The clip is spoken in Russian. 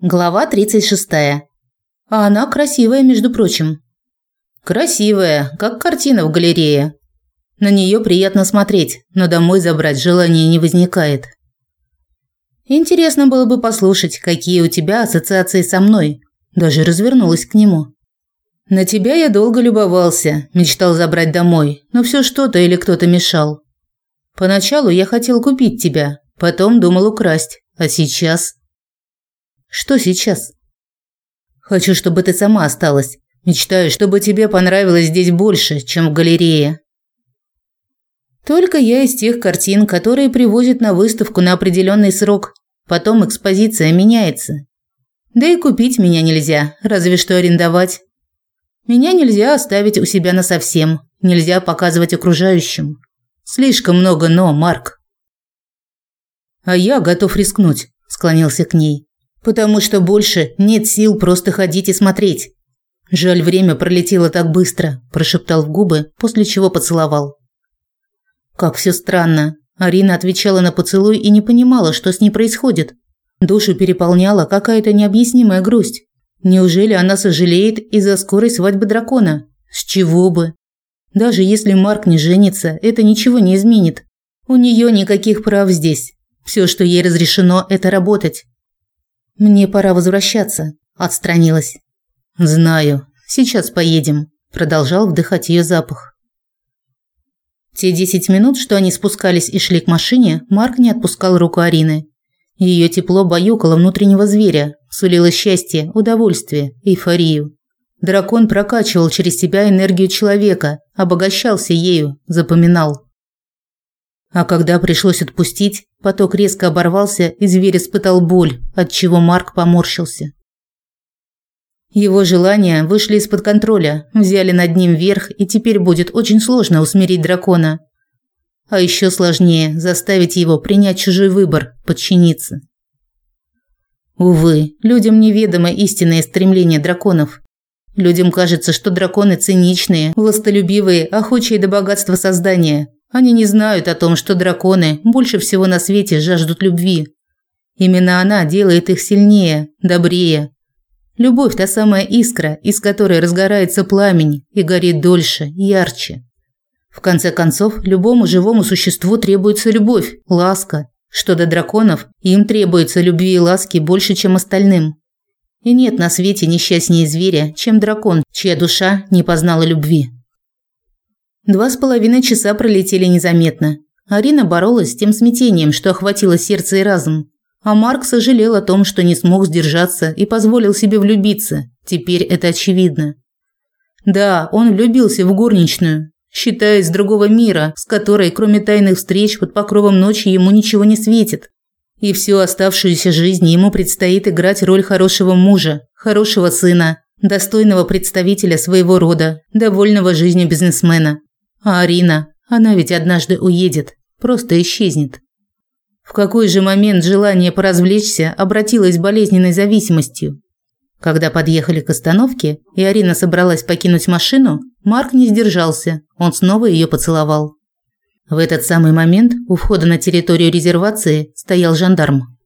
Глава 36. А она красивая, между прочим. Красивая, как картина в галерее. На нее приятно смотреть, но домой забрать желания не возникает. Интересно было бы послушать, какие у тебя ассоциации со мной. Даже развернулась к нему. На тебя я долго любовался, мечтал забрать домой, но все что-то или кто-то мешал. Поначалу я хотел купить тебя, потом думал украсть, а сейчас что сейчас? Хочу, чтобы ты сама осталась. Мечтаю, чтобы тебе понравилось здесь больше, чем в галерее. Только я из тех картин, которые привозят на выставку на определенный срок. Потом экспозиция меняется. Да и купить меня нельзя, разве что арендовать. Меня нельзя оставить у себя насовсем, нельзя показывать окружающим. Слишком много «но», Марк. А я готов рискнуть, склонился к ней потому что больше нет сил просто ходить и смотреть. Жаль, время пролетело так быстро, прошептал в губы, после чего поцеловал. Как все странно. Арина отвечала на поцелуй и не понимала, что с ней происходит. Душу переполняла какая-то необъяснимая грусть. Неужели она сожалеет из-за скорой свадьбы дракона? С чего бы? Даже если Марк не женится, это ничего не изменит. У нее никаких прав здесь. Все, что ей разрешено, это работать. Мне пора возвращаться, отстранилась. Знаю. Сейчас поедем, продолжал вдыхать ее запах. Те десять минут, что они спускались и шли к машине, Марк не отпускал руку Арины. Ее тепло баюкало внутреннего зверя, сулило счастье, удовольствие, эйфорию. Дракон прокачивал через себя энергию человека, обогащался ею, запоминал. А когда пришлось отпустить, поток резко оборвался, и зверь испытал боль, от чего Марк поморщился. Его желания вышли из-под контроля, взяли над ним верх, и теперь будет очень сложно усмирить дракона. А еще сложнее заставить его принять чужой выбор, подчиниться. Увы, людям неведомо истинное стремление драконов. Людям кажется, что драконы циничные, властолюбивые, охочие до богатства создания – они не знают о том, что драконы больше всего на свете жаждут любви. Именно она делает их сильнее, добрее. Любовь – та самая искра, из которой разгорается пламень и горит дольше, ярче. В конце концов, любому живому существу требуется любовь, ласка. Что до драконов, им требуется любви и ласки больше, чем остальным. И нет на свете несчастнее зверя, чем дракон, чья душа не познала любви. Два с половиной часа пролетели незаметно. Арина боролась с тем смятением, что охватило сердце и разум. А Марк сожалел о том, что не смог сдержаться и позволил себе влюбиться. Теперь это очевидно. Да, он влюбился в горничную, считая из другого мира, с которой, кроме тайных встреч под покровом ночи, ему ничего не светит. И всю оставшуюся жизнь ему предстоит играть роль хорошего мужа, хорошего сына, достойного представителя своего рода, довольного жизнью бизнесмена. А Арина, она ведь однажды уедет, просто исчезнет. В какой же момент желание поразвлечься обратилось болезненной зависимостью? Когда подъехали к остановке, и Арина собралась покинуть машину, Марк не сдержался, он снова ее поцеловал. В этот самый момент у входа на территорию резервации стоял жандарм.